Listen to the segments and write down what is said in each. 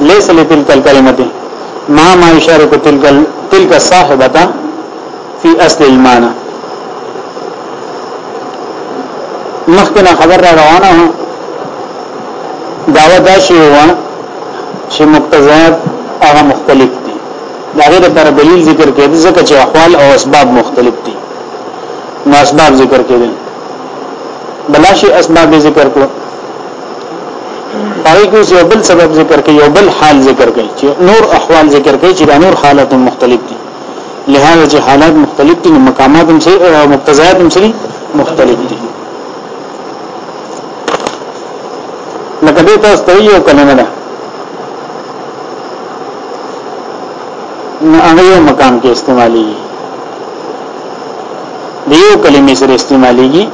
ليس لتلك الكلمه ما ما اشاره تلك تلك صاحبه في اصل المعنى مخکنه خبر را روانه و داوا دا شی و چې مقتضیات هغه مختلف دي دا غیر پر دلیل ذکر کړي ځکه چې احوال او اسباب مختلف دي نو اسباب ذکر کړي بلاشي اسباب ذکر کړو پای کې یو بل سبب ذکر کوي یو بل حال ذکر کوي چې نور احوال ذکر کوي چې دا نور حالات مختلف دي لهدا چې حالات مختلف دي نو مقامات هم سي او مقتضیات هم سي مختلف دي لکه دې تاسو ته یو کلمه ده نه هغه مقام کې استعمالي دیو کلمې سره استعماليږي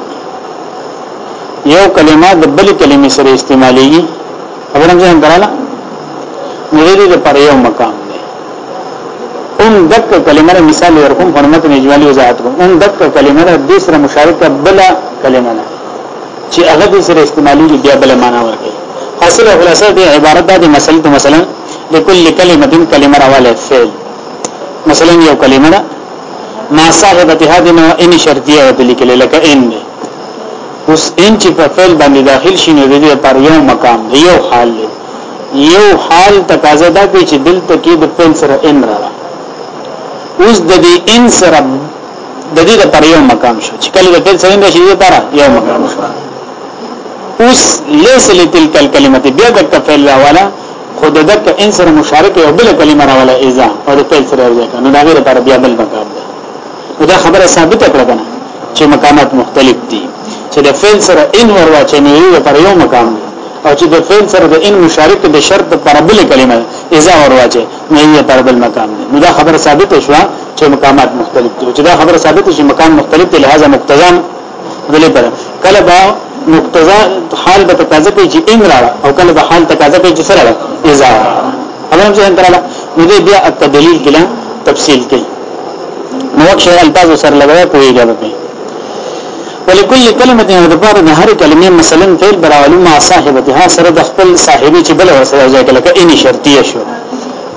یو کلمه د بل کلمې سره استعمالېږي خبرم ځان دراله نو دې د پر یو مقام دی اون دک کلمه مثال ورکوم حرمت نه اجمالی وضاحت کوم اون دک کلمه د سره مشارکه بل کلمه نه چې هغه دې سره استعمالېږي بیا بل معنا ورکړي حاصل خلاصه دې عبارت د مثال ته مثلا لكل كلمه كلمه راواله فعل مثلا یو کلمه ما صاحبتها دې نو ان شرطیه دې لیکل لکه ان اوس ان چې په فعل باندې داخل شي نو د دې پر یو مقام دی یو حال دی یو حال تقاضا ده چې دلته کې د فعل سره ان را اوس د دې ان سره د دې پر یو مقام شو چې کله د فعل سره ان شي پر یو مقام شو اوس ليس لتلك الكلمه بیا د فعل راواله خود دک ان سره مشارکه او بل کلمه راواله اذا او د فعل سره ځکه نو دا غیر پر بیا بل مقام دا خبره ثابته کړه کنه چې مقامات مختلف دي چې د فعل سره ان ور واچې نو یو پر یو مقام او چې د فعل سره د ان مشارک د شرط پر بل کلمه اذا ور واچې نو یو پر بل مقام دی نو دا خبره ثابته شوه چې مقامات مختلف دي چې دا خبره ثابته شي مقام مختلف دی لہذا مقتضا دلې پر کله با مقتضا حال به تقاضا کوي چې ان راړه او کله به حال تقاضا کوي چې سره اذا خبرم ځان تراله نو دې بیا التدلیل کله تفصیل کوي نو شی الفاظ سره لګوي کویږي به ولکل کلمه د لپاره د هر کلمې مثلا فعل براولو مع صاحبتها سره د خپل صاحبې چې بل ورسره ځای کله کې ان شرطیه شو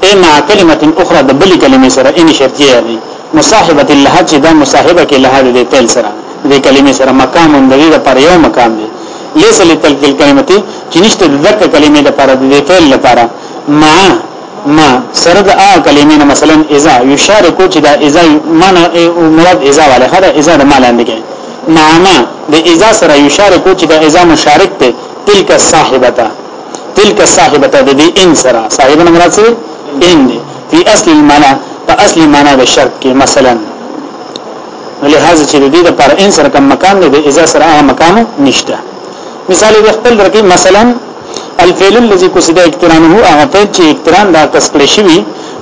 اي مع کلمه اخرى د بل کلمې سره ان شرطیه دی مصاحبه اللحد چې دا مصاحبه کې لحد دې تل سره دې کلمې سره مقام د دې لپاره یو مقام دی ليس لتلك الكلمه چې نشته د دغه کلمې لپاره د فعل لپاره ما ما سره د ا کلمې نه مثلا اذا یشارکو چې دا اذا معنا مراد اذا والے خره اذا د مال اندګي ما ما د اذا سره یشارکو چې دا اذا مشارک ته تلک صاحبته تلک صاحبته د دې ان سره صاحبنا مراد سره ان دی فی اصل المعنى په اصل معنا د شرط کې مثلا لهذا چې د دې لپاره ان سره کوم مکان دی د اذا سره هغه مکان نشته مثال د خپل درکې مثلا الفعل الذي قصد اقترانه هغه فعل چې اقتران دا کس کړی شوی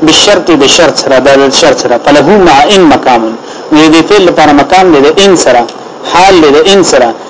بشرط د شرط سره د شرط سره فله مع ان مقام نو دې فعل لپاره مقام دی د ان سره حال دی د ان سره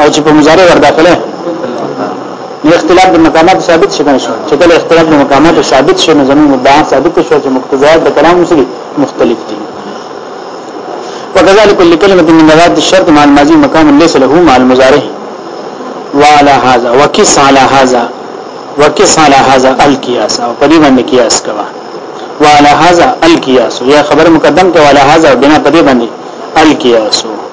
او چې په مضارع ور داخله نو اختلاف د مقامات ثابت شي کنه چې کله اختلاف د مقامات ثابت شي نو زموږ مدعا ثابت شو چې مقتضیات د کلام سره مختلف دي وكذلك كل كلمة من مضاد الشرط مع الماضي مقام ليس له مع المضارع وعلى هذا وكس على هذا وكس على هذا القياس او په دې باندې قياس کوا وعلى هذا القياس یا خبر مقدم ته وعلى هذا بنا په دې باندې القياس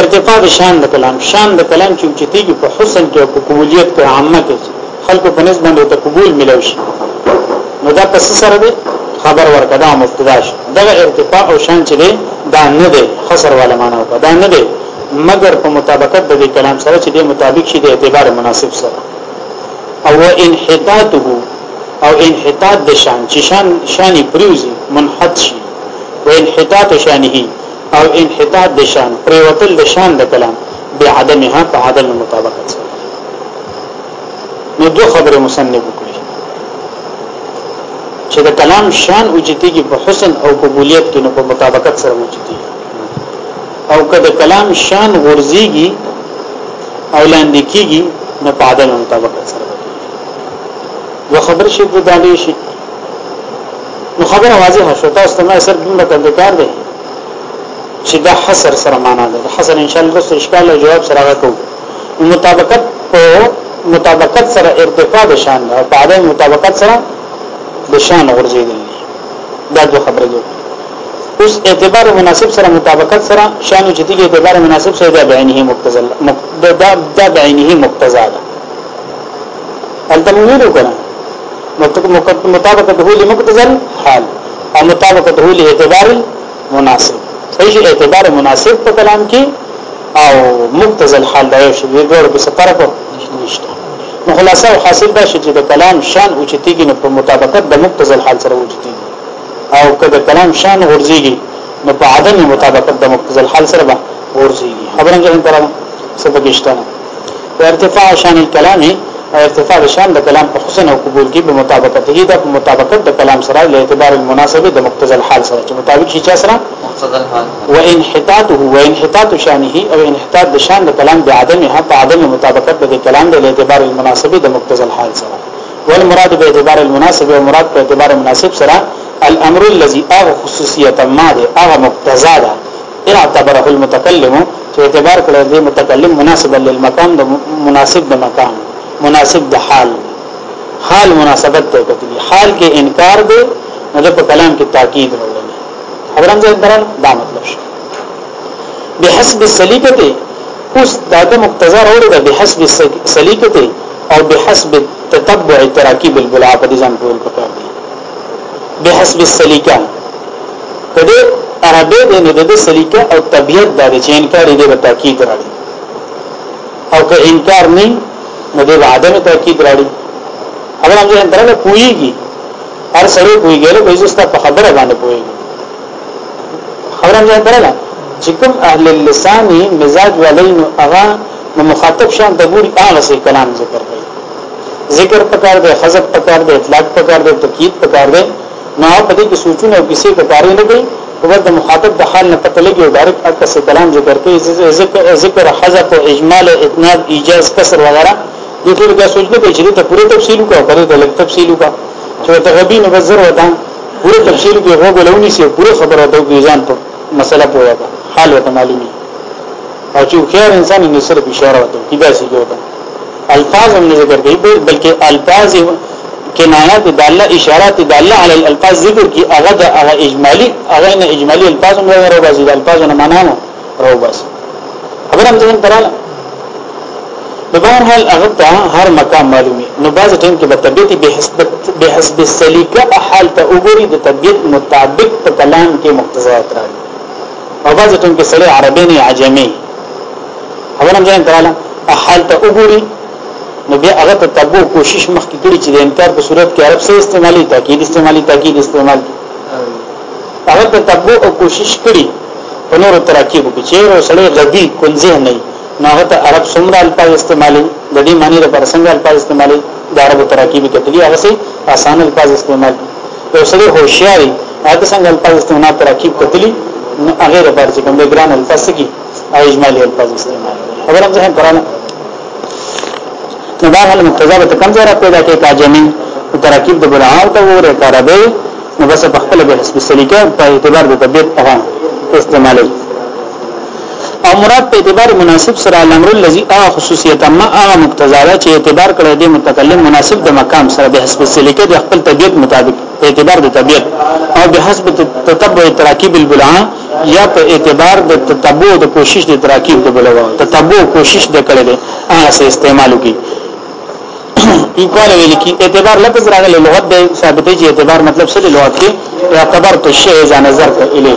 ارتقاء د شان د کلام شان د کلام چې اوچتیږي په حسن کې او په قبولیت کې عامه کې خلکو په نسبت باندې ته قبول ملو شي نو دا پس سره دی خبر ورکړه دا مبتدا شي دا ارتقاء او شان چې دی دا نه دی خسر والا معنا وکړه دا نه دی مگر په مطابقت د کلام سره چې دی مطابق شي د اعتبار مناسب سره او انحطاطه او انحطاط د شان چې شان شانی پریوزي منحط شي و انحطاط شانه او انحطاط د شان پریوتل د شان د کلام به عدمها په عدم مطابقت سره نو دو خبره مصنف وکړي چې د کلام شان اوچتيږي په حسن او قبولیت کې نو په مطابقت سره اوچتيږي او کله کلام شان غورځيږي او لاندې کیږي نو په عدم مطابقت سره و خبر شي د دالې شي نو خبره واضحه شو تاسو ته ما سر دومره ته کار دی چې دا حصر سره معنا ده حصر ان شاء الله رسو اشکال او جواب سره راکو مطابقت په مطابقت سره ارتفاع د شان ده په عدم مطابقت سره د شان ورزيدل دا دوه خبره دي اوس اعتبار مناسب سره مطابقت سره شان چې دغه اعتبار مناسب سره د بعینه مقتضا ده دا بعینه مقتضا ده هلته مو ویلو کنه مطابقته لمقتضى الحال او مطابقته لاعتبار مناسب صحیح اعتبار مناسب په کلام کې او مقتضى الحال دا یو شی دی ګور په سفر کو نشته نو خلاصه او حاصل دا شي چې د کلام شان او چتیږي نو په مطابقت د مقتضى الحال سره وجدي او کله کلام شان ورزيږي نو په عدم مطابقت د مقتضى الحال سره به ورزيږي خبرم ځان ترانه سبقشتانه وارتفاع شان الكلام او ارتفاع شان د کلام په حسن او قبول کې په مطابقت هي د مطابقت د کلام سره له اعتبار المناسب د مقتضى الحال سره چې مطابق شي چا سره مقتضى الحال وانحطاطه وانحطاط شانه او انحطاط د شان د کلام د عدم ها په عدم مطابقت د کلام د اعتبار المناسب د مقتضى الحال سره والمراد به اعتبار المناسب او مراد په اعتبار مناسب سره الامر الذي اغه خصوصیت ما ده اغه مقتضا ده ان اعتبره المتکلم چې اعتبار کړی دی متکلم مناسب للمکان د مناسب د مکان مناسب د حال حال مناسبت ته کتلی حال کې انکار دی نو په کلام کې تاکید راغلی خبرم ځای درن دا مطلب شو بحسب السلیقه اوس دا د مقتضا وروړي ده بحسب السلیقه او بحسب تتبع تراکیب البلعه په دې ځان ټول پکار دي بحسب السلیقه کله عربی دی نو د سلیقه او طبیعت د چې انکار دی به تاکید راړي او که انکار نه نو د عدم تاکید راړي خبره موږ انتره له پويږي هر سره پويږي له بیزستا په خبره باندې پويږي خبره موږ انتره له چې کوم اهل اللسان مزاج ولین هغه مخاطب شان د ګوري هغه سي کلام ذکر کوي ذکر پکار دی حذف پکار دی اطلاق پکار دی تکید پکار دی نو په دې کې سوچونه او کیسې کاري نه کوي په ور د مخاطب د حال نه پته لګي او ډایرکټ اکس کلام ذکر کوي ذکر ذکر حذف او اجمال اتناب ایجاز کسر وغیرہ دې ټول دا سوچ نه کوي چې ته پوره تفصیل وکړه په دې لږ تفصیل وکړه چې ته غبي نه وزر ودا پوره تفصیل کې هو بلونی سي پوره خبره ته کې ځان په مسله پوهه حال وته معلومي او چې خیر انسان نه سره اشاره وته کیدا سي جوړه الفاظ هم نه ذکر کوي بلکې الفاظ کنایات د الله اشارات د الله علی الالفاظ ذکر کی هغه د هغه اجمالی هغه نه اجمالی الفاظ هم راو باسي د الفاظ نه معنا نه راو باسي خبر هم ځین تراله د بهر حال هغه ته هر مقام معلومي نو بعض ټیم کې د طبيعت به حسب به حسب سلیقه حال ته وګوري د طبيعت مطابق په کلام کې مقتضیات راځي او بعضې ټیم کې سړی عربی نه عجمی اولا ځان تراله حال ته وګوري نو بیا هغه ته تبو کوشش مخکې کړي چې د انکار په صورت کې عرب سره استعمالي تاکید استعمالي تاکید استعمال هغه ته تبو او کوشش کړي په نور ترکیب کې چې یو سړی غبي کنځه نه نه هغه ته عرب څومره الفاظ استعمالي د دې معنی لپاره څنګه الفاظ استعمالي د عربو ترکیب کې تلي هغه سي آسان الفاظ استعمالي یو سړی هوښیاري هغه څنګه الفاظ استعمال ترکیب کتلی نو هغه لپاره چې کوم د ګران الفاظ کې او اجمالي الفاظ استعمال خبر هم ځه پراله نو دا هله مقتضا به کم ځای را پیدا کې کاجنی ترکیب د بلعاو ته وره کاربه نو بس په خپل به حسب سلیقه په اعتبار د طبيعت هغه استعمالي او مراد په اعتبار مناسب سره الامر الذي او خصوصیت ما هغه مقتضا ده چې اعتبار کړی دی متکلم مناسب د مقام سره به حسب سلیقه د خپل طبیعت مطابق په اعتبار د طبیعت او به حسب تتبع تراکیب البلعه یا په اعتبار د تتبع د کوشش د تراکیب د بلوا تتبع کوشش د کړی دی هغه سه استعمالو کی یقال ویل کی اعتبار لفظ راغلی لغت د ثابتې چې اعتبار مطلب څه دی لغت کې اعتبار تو شی ځان نظر ته الیه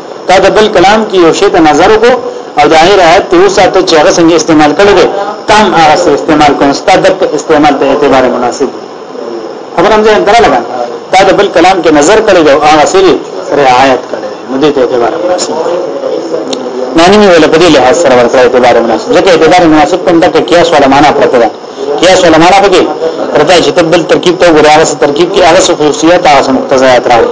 تا د بل کلام کې یو شی ته نظر وکړو او د هغه رعایت ته وساته چې هغه څنګه استعمال کړي دي تام هغه څه استعمال کوي ستا د استعمال ته اعتبار مناسب خبر هم ځای درا لګا تا د بل کلام کې نظر کړي او هغه سری رعایت کړي نو دې ته اعتبار مناسب معنی مې ویل په دې لحاظ سره ورته اعتبار مناسب ځکه اعتبار مناسب کوم د قیاس ولا معنا پرته ده قیاس ولا معنا پکې پرته چې تبل ترکیب ته وګورئ هغه ترکیب کې هغه خصوصیات هغه مقتضیات راوړي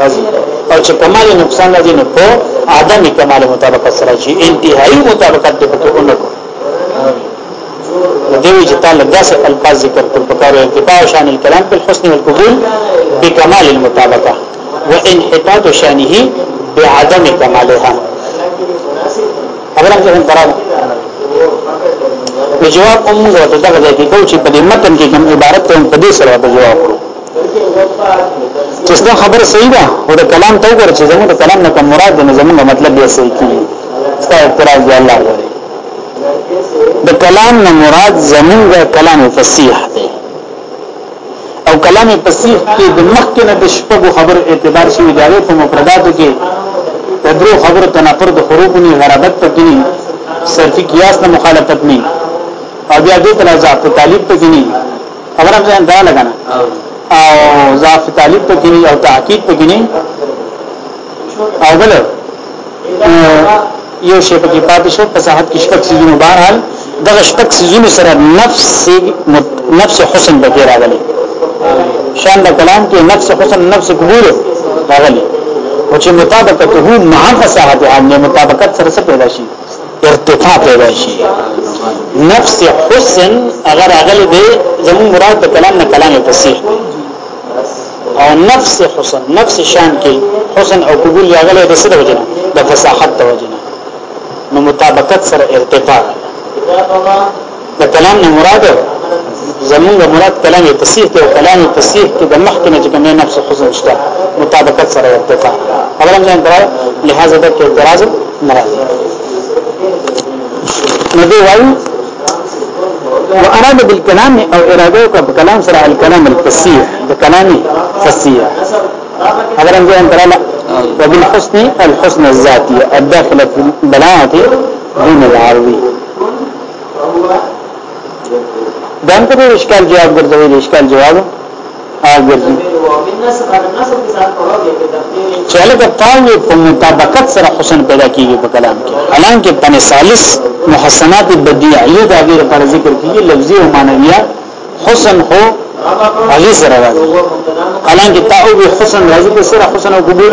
راځي او چې کمال نقصان راځي نو په عدم کمال مطابقت سره شي انتهایی مطابقت د پکې اونکو دیوی چې تعالی داسې الفاظ ذکر کړ په کار ارتفاع شان الكلام په حسن والقبول بكمال المطابقه وانحطاط شانه بعدم كمالها خبره څنګه تراله جواب هم غوته دغه ځای کې کوم چې په دې متن کې کوم عبارت ته په دې سره جواب ورکړو چې څنګه خبر صحیح ده او د کلام ته وګور چې زموږ د کلام نه کوم مراد نه زموږ مطلب یې صحیح کیږي ستا اعتراض دی الله غواړي د کلام نه مراد زموږ کلام فصیح دی او کلام فصیح کې د مخکې نه د شپږو خبر اعتبار شوی دی په مفرداتو کې د درو خبرو تناقض د حروف نه غرابت پکې صرفي قیاس نه مخالفت نه او بیا دې تنازع په طالب پکې نه خبره ځان ځان لګنه او ضعف طالب په کې او تحقیق په کې او بل یو شی په کې پاتې شو په صحت کې شپږ سيزونه بهرحال دغه شپږ سيزونه سره نفس نفس حسن به کې راغلي شان د کلام کې نفس حسن نفس قبول راغلي او چې مطابقته مع فصاحت عام مطابقت سره څه پیدا شي ارتفاع پیدا شي نفس حسن اگر اغلی دی زمون مراد د کلام نه کلام فصیح او نفس حسن نفس شان کې حسن او قبول راغلی د سره وجنه د فصاحت د وجنه نو مطابقت سره ارتفاع د کلام نه مراد زمونږ مراد کلام فصیح دی او کلام فصیح کې د مخکې نه چې کومه نفس خزن شته مطابقت سره ارتفاع اولم ځان درا لہذا د اعتراض مراد نو دی وایي واراد بالکلام او اراده کا کلام سره الکلام الفصیح د کلامي فصیح اولم ځان درا وبالحسن الحسن الذاتي الداخله في البلاغه دون العربي دا هم کوم اشکال جواب ګرځوي اشکال جواب ګرځي چې لکه تاوی په مطابقت سره حسن پیدا کیږي په کلام کې حالانکه پنځه ثالث محسنات بدیعیه دا غیر پر ذکر کیږي لفظي او معنویه حسن خو هغه سره راځي حالانکه تاو به حسن راځي په سره حسن او قبول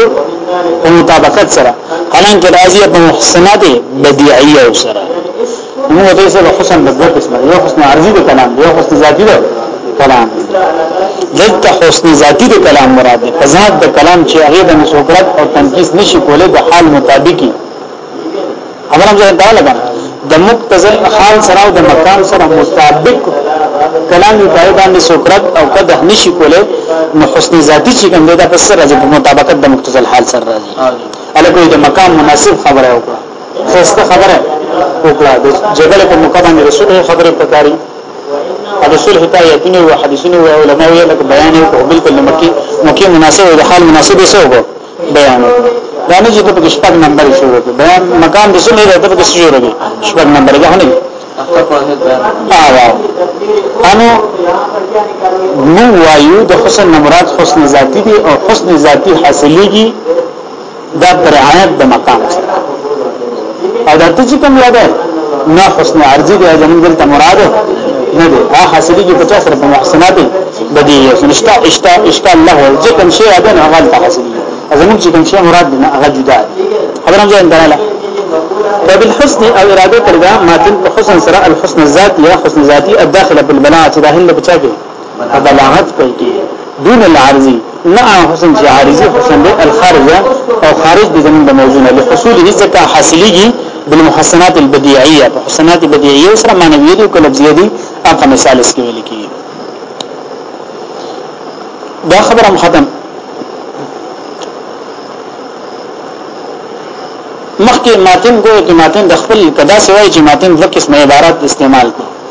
په مطابقت سره حالانکه راځي په محسنات بديعيه او سره موږ ته سره حسن د دوه قسمه یو حسن عرضي د کلام یو حسن ذاتي ده کلام دلته حسن ذاتی د کلام مراد ده په ذات د کلام چې هغه د مسوکرت او تنقیس نشي کولای د حال مطابقي خبره ځان دا لګا د مقتضل حال سره او د مقام سره مطابق کلام پای باندې سوکرت او قدح نشي کوله نو حسن ذاتی چې کوم دا پس راځي په مطابقت د مقتضل حال سره راځي الکه د مقام مناسب خبره وکړه خسته خبره وکړه د جګړه په موقع باندې رسول خبره پکاري او رسول هتا یتنه او حدیثونه او علماء یې لکه بیان او بالکل مکی مکی مناسب او د حال مناسب یې سوګو بیان دا نه چې ته په شپږ نمبر شروع کې بیان مقام د څه نه راته په شروع کې شپږ نمبر کې نه انو نو وایو د حسن مراد حسن ذاتی دی او حسن ذاتی حاصلېږي دا پر آیات د مقام سره او دا ته چې کوم یاد نه حسن عرضی دی زمونږ دلته مراد نه دی هغه حاصلې کې 50 سره په محسنات بدی یې نشتا اشتا اشتا الله چې کوم شی یاد نه غلط حاصلې زمونږ چې کوم شی مراد نه هغه جدا خبره مې اندراله وبالحسن او اراده ترجمه ماتن په حسن سره الحسن الذاتي یا حسن ذاتی الداخله بالبنات داخله بچا کې په بلاغت پیل کې دون العرضی نه حسن چې عارضی حسن دی الخارج او خارج د زمون د موضوع نه لحصول ذکر حاصلېږي بالمحسنات البديعيه په حسنات بديعيه سره معنوي دي او لفظي دي هغه مثال اس کې ویل کیږي دا خبره ختم مخکې ماتن ګوره کې ماتن د خپل کدا سوای چې ماتن د قسم عبارت استعمال کو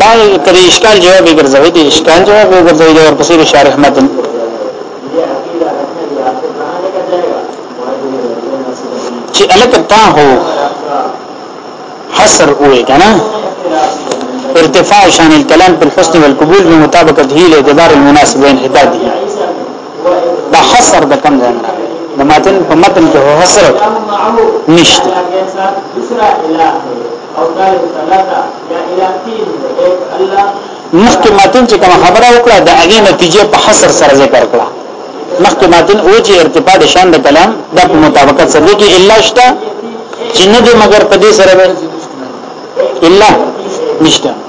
دا کله اشکال جواب ګرځوي د اشکال جواب ګرځوي د ورپسې شارح متن چې الک تا هو حصر وې کنه ارتفاع شان الكلام بالحسن والقبول بمطابقت هي الاعتبار المناسب وانحداد دا حصر د کم ځای د متن په متن کې حصر نشته مخکې ماتن چې کوم خبره وکړه د هغه نتیجه په حصر سره ذکر کړه مخکې ماتن او چې ارتفاع د شان د کلام د مطابقت سره کې الا شته چې نه دې مگر په دې سره الا نشته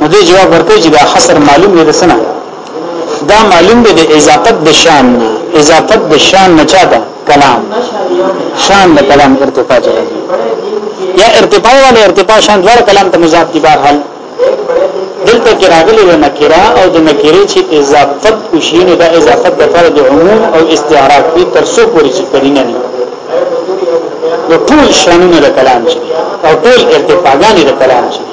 نو دې جواب ورکړي چې دا حصر معلوم دی سنه دا معلوم دی د اضافت د شان نه اضافت د شان نه چاته کلام شان د کلام ارتفاع چره یا ارتفاع ولا ارتفاع شان دوه کلام ته مضاف دي بهر حل دلته کې راغلي و نکرا او د نکرې چې اضافت وشي نو دا اضافت د فرد عموم او استعراف په تر څو پورې چې کړی نه نو ټول شانونه د کلام شي او ټول ارتفاعګان د کلام شي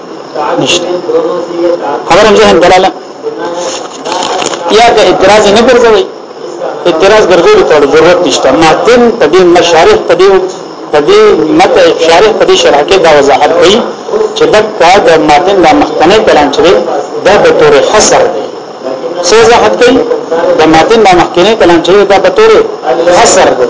نشته خبره ذهن دلاله یا که اعتراض نه ګرځوي اعتراض ګرځول ته ضرورت نشته ماتن په دې مشارح په دې په دې مت شارح په دې شرح کې دا وضاحت کوي چې د کا د ماتن د مخکنه کلام چې دا به تور حصر دی څه وضاحت کوي د ماتن د مخکنه کلام چې دا به تور حصر دی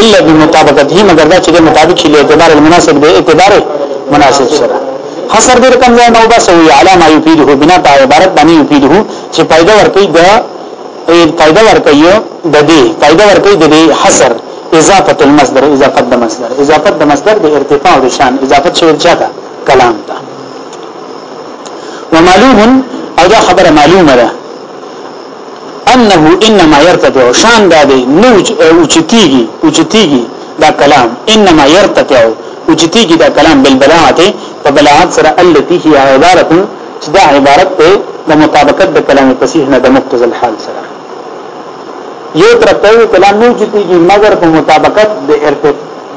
الا بمطابقته مگر دا چې د مطابق شي له اعتبار المناسب به اعتبار مناسب سره حصر دې کوم ځای نو بس وی علامه یفیده بنا په عبارت باندې یفیده چې پیدا ورکې د پیدا ورکې د دې پیدا ورکې د دې حصر اضافه المصدر اضافه د مصدر اضافه د مصدر د ارتفاع او شان اضافه شوی چاته کلام ته ومعلوم او دا خبره معلومه ده انه انما يرتفع شان دا دی نو اوچتیږي اوچتیږي دا کلام انما يرتفع اوچتیږي دا کلام بالبلاغه په بلاغت سره التي هي عباره چې دا عبارت ته د مطابقت د کلام فصیح نه د مقتضى الحال سره یو تر په کلام نو اوچتیږي مگر په مطابقت د ارتفاع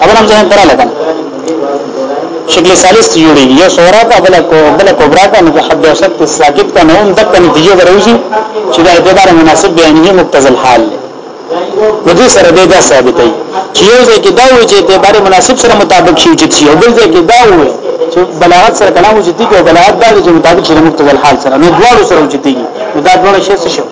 خبر هم ځان تراله کنه شکل ثالث جوړي یو سورا کا بل کو بل کبرا کا نه حد اوسط کې ساکت کا نوم دک نتیجه وروزي چې د اعتبار مناسب بیانې مقتضل حال نو دې سره دې دا ثابتې چې یو ځای کې دا وي چې اعتبار مناسب سره مطابق شي چې یو بل ځای کې دا وي چې بلاغت سره کلام وجدي کې بلاغت دا چې مطابق شي مقتضل حال سره نو دواړو سره وجدي نو دا دواړه شی څه شي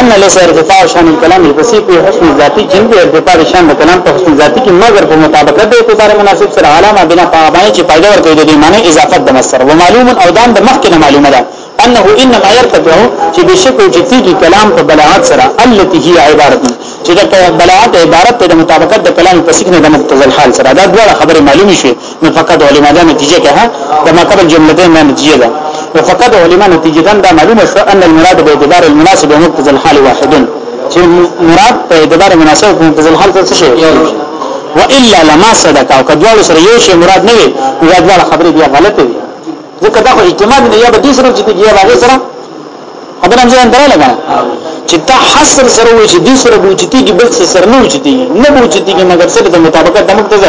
ان ليس ارتفاع شان الكلام الفصيح في حسن ذاتي جن به ارتفاع شان د کلام په حسن ذاتي کې مگر په مطابقت د اعتبار مناسب سره علامه بنا فاعبانه چې پیدا ورکړي د دې معنی اضافت د مصدر و معلوم او دام د مخکې معلومه ده انه انما يرتفع چې بشک او جتی کې کلام په بلاغت سره التي هي عبارت چې د بلاغت عبارت د مطابقت د کلام په سیکنه د مقتضل حال سره دا ډول خبره معلومه شي نو فقط علما دا نتیجه که ها د مکتب الجملتين نه نتیجه ده نو فقط علما نتیجه دا معلومه شو ان المراد به اعتبار المناسب ومقتضى الحال واحد چې مراد په اعتبار مناسب او مقتضى الحال څه شي والا لما صدق او کدوال سره یو شی مراد نه وي دا ډول خبره بیا غلطه وي ځکه دا خو اعتماد نه یا به دې سره چې دی یا به سره خبره هم ځان درا لګا چې تا حصر سره وي چې دې سره بوجتي کې بل سره نه بوجتي نه بوجتي کې مګر سره د مطابقت د مقتضى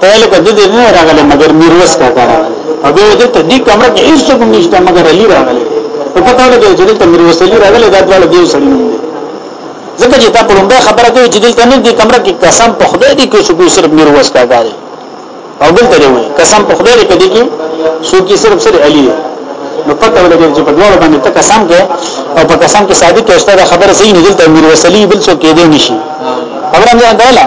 پهله کده دې نه راغله مګر میروس کا کار او به دې ته دې کمره کې هیڅ کوم نشته مګر علي راغله په پټه لګې چې دې میروس علي راغله دا ډول دې سړی نه ځکه چې دا پرونده خبره کوي چې دلته نه دې کمره کې قسم په خدای دې کې څوک صرف میروس کا کار او بل ته وي قسم په خدای دې کې دې کې څوک صرف سره علي نو پته ولګي چې په دوه باندې ته قسم کې او په قسم کې ثابت اوسته خبره صحیح نه دلته میروس علي بل څوک کې دې نشي خبره نه ده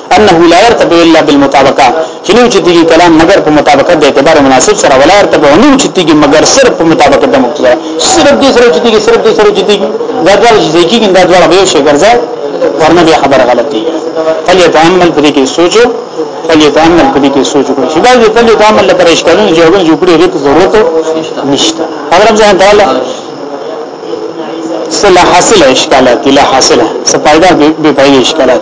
انه لا يرتب الا بالمطابقه چې نو چتیږي کلام مگر په مطابقت د اعتبار مناسب سره ولا يرتب نو چتیږي مگر صرف په مطابقت د مقتضا صرف دې سره چتیږي صرف دې سره چتیږي دا ډول چې کیږي دا ډول به شي ګرځي ورنه به خبره غلطي فلی تعامل پرې کې سوچو فلی تعامل پرې کې سوچو کوي شبا دې فلی تعامل لپاره اشکالونه جوابونه جوړې لري ضرورت نشته حضرت ځان تعالی سلا حاصله اشکالات لا حاصله سپایدا به پایې اشکالات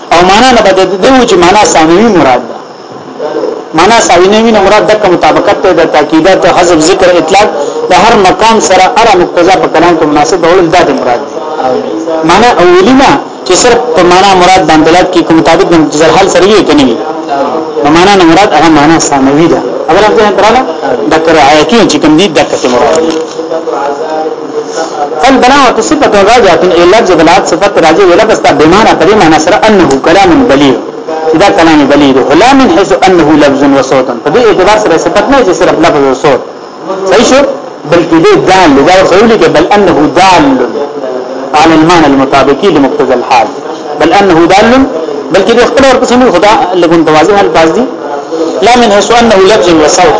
او معنا نه بده دی و چې معنا ثانوي مراد ده معنا ثانوي نه مراد د مطابقت ته د تاکیدات حذف ذکر اطلاق د هر مقام سره اره مقتضا په کلام کې مناسب ډول د مراد دی معنا اولی نه چې صرف په معنا مراد باندې لات کې کوم مطابق د مجزر حل سره یې کني په معنا نه مراد هغه معنا ثانوي ده اول هم ځان تراله د کرایتي چې کوم دي د کته مراد فالبناء صفت راجعه الى لفظ بلاغ صفت راجع الى لفظ بمعنى پدې معنی سره انه کلام بلیغ دا کلام بلیغ هلا من حيث انه لفظ وصوت پدې اعتبار سره صفت نه چې صرف لفظ او صوت صحیح شو بلکې دې دال دا خولي کې بل انه دال على المعنى المطابق لمقتضى الحال بل انه دال بلکې دې خپل ورپسې خدا لګون توازن الفاظ دي لا من حيث انه لفظ وصوت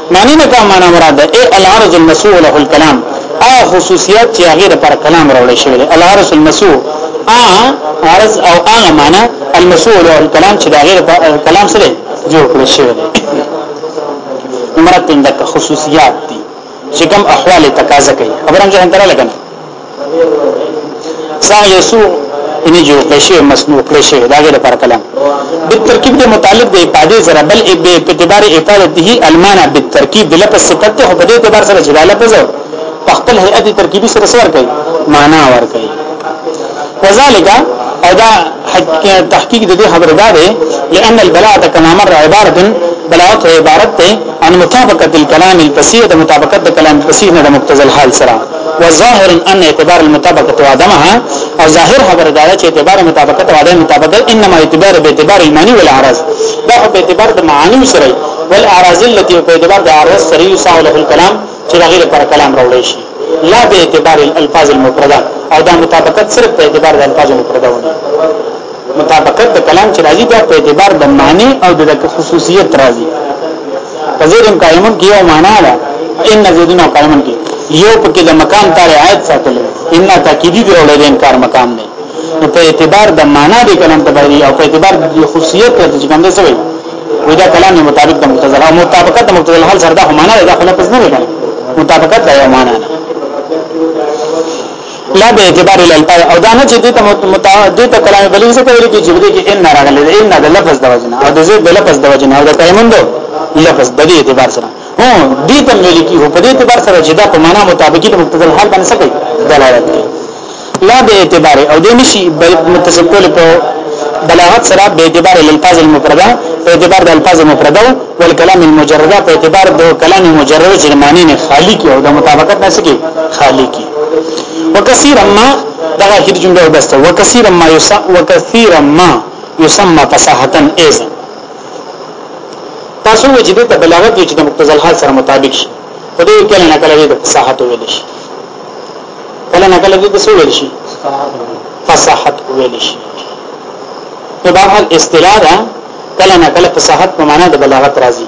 معنی نه کوم معنا مراد ده اي العرض المسوء له الكلام ا خصوصيات چې هغه د پر کلام راوړل شوی دی العرض المسوء ا عرض او هغه معنا المسوء له الكلام چې د غیر کلام سره جوړ کړی شوی دی مراد د خصوصيات دي چې کوم احوال تقاضا کوي خبرم ځان تر لګنه ساغ یسو ان جو قشی مسنوق قشی دا غیر پر کلام بالترکیب دے متعلق دے افاده زرا بل اب اعتبار افادته المانا بالترکیب دے لپس صفت ته په دې اعتبار سره چې دا لفظ په خپل هيئت ترکیبی سره سره کوي معنا ور کوي وذالک او دا تحقیق د دې خبره ده لئن البلاغه کما مر عبارت بلاغت عبارت ته عن مطابقت الكلام الفصيح د مطابقت د کلام فصیح نه د مقتضى الحال سره وظاهر ان اعتبار المطابقه وعدمها او ظاهر خبر دا چې اعتبار مطابقت او عدم مطابقت انما اعتبار به اعتبار ایمانی ول اعراض دا په اعتبار د معانی سره ول اعراض التي په اعتبار د اعراض سره یو ساو له کلام چې غیر پر کلام راوړی شي لا به اعتبار الالفاظ المفرده او دا مطابقت صرف په اعتبار د الفاظ المفرده ونه مطابقت د کلام چې راځي دا په اعتبار د معنی او د خصوصیت راځي کزیر قائمون کې یو معنا ده ان زیدون قائمون کې یو پکې د مقام ته رعایت ساتل ان تاکیدی دی ولې د انکار مقام نه نو په اعتبار د معنا د کلام ته باندې او په اعتبار د خصوصیت ته چې کوم څه وي وې دا کلام مطابق د متزل او مطابقت د متزل حال سره دا معنا ده دا خلاف نه لګي مطابقت دا یو معنا ده لا به اعتبار ال الفاظ او دا نه چې دې ته متعدد کلام بلیغ څه کوي کې جبدي کې ان راغلي دي ان د لفظ د وجنه او د زید د لفظ د وجنه او د تیمم دو لفظ د دې اعتبار سره هو دې ته ویل کی هو په دې اعتبار سره چې دا په معنا مطابقي د مقتضل حال باندې څه کوي دلالت کوي لا به اعتبار او دې نشي بل متصل کول په بلاغت سره به اعتبار ال الفاظ المفرده په اعتبار د الفاظ مفرده او کلام المجرده په اعتبار د کلام مجرد چې معنی نه خالی کی او د مطابقت نه سکی خالی کی وکثیر ما دا اخر جمله وبسته وکثیر ما یس وکثیر ما یسمى فصاحتا ایزا تاسو چې د بلاغت چې د مقتضى الحال سره مطابق شي په دې کې نه کله د فصاحت ویل شي کله نه کله د څه ویل شي فصاحت ویل شي په بهر اصطلاح کله نه کله فصاحت په معنا د بلاغت راځي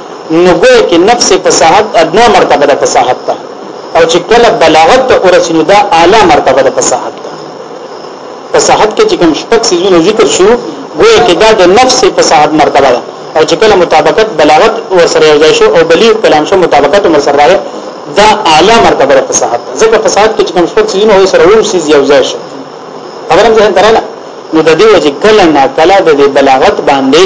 نو ګویا کې نفس فصاحت ادنا مرتبه د فصاحت ده او چې کله بلاغت ته ورسېنو دا اعلی مرتبه د فصاحت ده فصاحت کې چې کوم شپږ سيزونه ذکر شو ګویا کې دا د نفس فصاحت مرتبه ده او چې کله مطابقت بلاغت ورسره یو ځای شو او بلیغ کلام شو مطابقت هم سره راغی دا اعلی مرتبه د فصاحت ځکه فصاحت کې چې کوم شپږ سيزونه وي سره وو سيز یو ځای شو خبرم ځه درنه نو د دې وجه کله نه کله د بلاغت باندې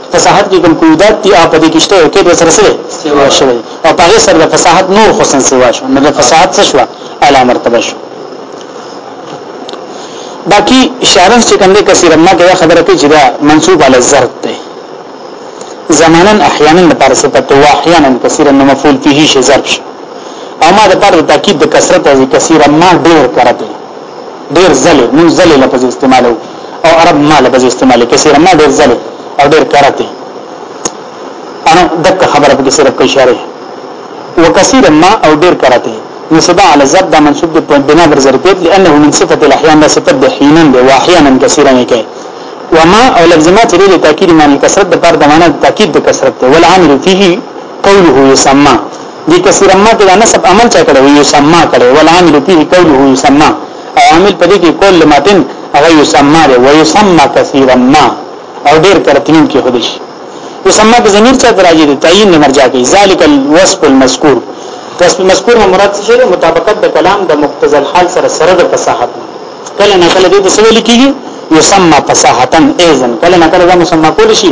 فصاحت کې کوم قیودات دي او په دې کې شته یو کې د سره سره سیوا شوی او په هغه سره د فصاحت نور حسن سیوا شو نو د فصاحت څه شو اعلی مرتبه شو باقی شارح چې کوم د کثیر ما کې خبره کوي چې دا منسوب علی الزرد دی زمانن احیانا لپاره صفت او احیانا کثیرا نو مفعول فيه شي ظرف شي او ما د پر تاکید د کثرت او کثیرا ما ډیر کرته ډېر ځلې موږ ځلې لفظ استعمالو او عرب ما لفظ استعمالي کثیر ما ډېر ځلې او ډېر کرته انا دغه خبره په صرف کې اشاره وکثیر ما او ډېر کرته نسبه على الزب دا منصوب دی په بنا بر ظرفیت لانه من صفه الاحيان دا صفت د حینا دی واحیانا کثیرا نه کوي وما او لفظ ما چې د تاکید معنی کثرت د پر د معنی تاکید د کثرت ته ول عامل فيه قوله يسمى دي کثیر ما کې دا نسب عمل چا کړو یو سما کړو ول عامل فيه قوله يسمى او عامل په دې کې کول لماتن هغه يسمى دی و يسمى کثیر ما او ډیر ترتیب کې خو دي يسمى د ضمیر چا راځي د تعین نه مرجع کوي ذالک الوصف المذکور وصف المذکور مراد څه دی مطابقت د کلام د مقتضى الحال سره سره د فصاحت کله نه کله دې څه ویل کیږي يسمى فصاحتا اذن کله نه کله دا مسمى کول شي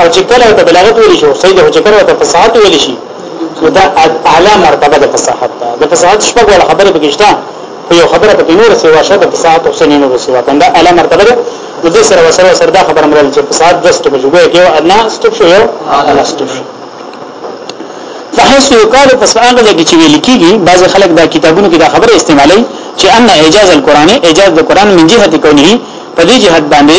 او چې کله ته بلاغت ویل شي صحیح ده چې کله ته فصاحت ویل شي نو دا اعلی مرتبه د فصاحت ده د فصاحت شپږ ولا خبره بګشتا خو یو خبره په نور سیوا شته د فصاحت او سنین نور سیوا کنده اعلی مرتبه ده د دې سره وسره سره دا خبره مرل چې فصاحت دست په جوګه کې او ادنا ستوب شو یو اعلی ستوب شو فحيث يقال پس هغه ځکه چې ویل کیږي بعض خلک دا کتابونو کې دا خبره استعمالي چې ان اعجاز القرآن اعجاز د قرآن من جهه کونه په دې جهت باندې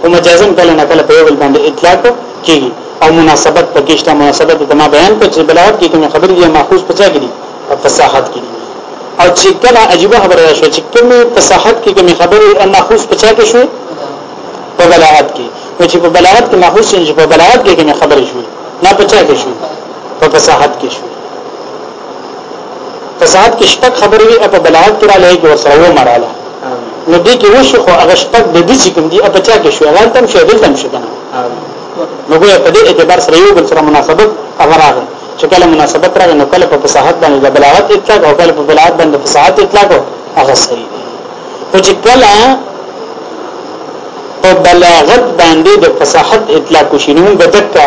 خو مجازن کله نه کله په یو بل باندې اطلاق کیږي او مناسبت پکې شته مناسبت د ما بیان کړ چې بلاغت کې کوم خبرې یې ماخوذ پچا کړي او فصاحت کړي او چې کله عجیب خبره شو چې کوم فصاحت کې کوم خبرې ماخوذ پچا کې شو په بلاغت کې نو چې په بلاغت کې ماخوذ شي په بلاغت کې کوم خبرې شو نه پچا کې شو په فصاحت کې شو په ساعت کې شپږ خبرې وي په بلاغت کې را لې کې ورسره و مراله نو دې کې وشو خو هغه شپږ د دې کوم دي په چا کې شو هغه تم شې دلته شي کنه نو ګویا په دې اعتبار سره یو بل سره مناسبت هغه راغی چې کله مناسبت راغی نو کله په فصاحت باندې د بلاغت اطلاق او کله په بلاغت باندې د فصاحت اطلاق هغه صحیح دی خو چې کله په بلاغت باندې د فصاحت اطلاق شینو بدکه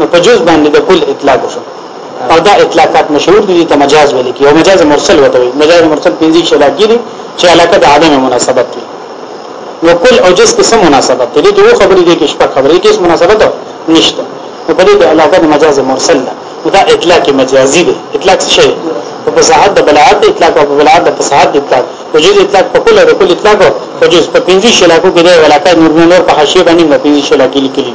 نو په جز باندې د کل اطلاق شو او دا اطلاقات مشهور دي ته مجاز ویل کی او مجاز مرسل وته وي مجاز مرسل پنځه شلا کیږي چې علاقه د عدم مناسبت وي نو کل او جز کې سم مناسبت دي دوه خبرې دي کې شپه خبرې کې سم مناسبت نشته نو په دې د علاقه د مجاز مرسل ده دا اطلاق مجازي دی اطلاق څه شي په فصاحت د بلاغت اطلاق او په بلاغت د فصاحت اطلاق په جز اطلاق په کل او کل اطلاق په جز په پنځه شلاکو کې دی ولاکه نور نور په حاشیه باندې په پنځه شلاکې لیکلي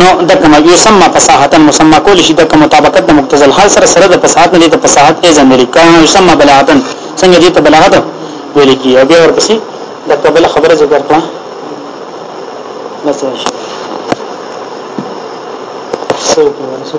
نو د کوم یو سم فصاحتا مسما کول شي د کوم مطابقت د مقتضى الحال سره سره د فصاحت نه د فصاحت ای ځندري کانه یو سم بلاغتا څنګه دې ته بلاغت ویل کی او بیا ورپسې د قبل خبره ذکر کړه بس شي سو په ورسو